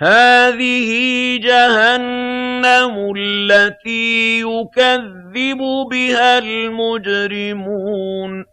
هَٰذِهِ جَهَنَّمُ الَّتِي يُكَذِّبُ بِهَا الْمُجْرِمُونَ.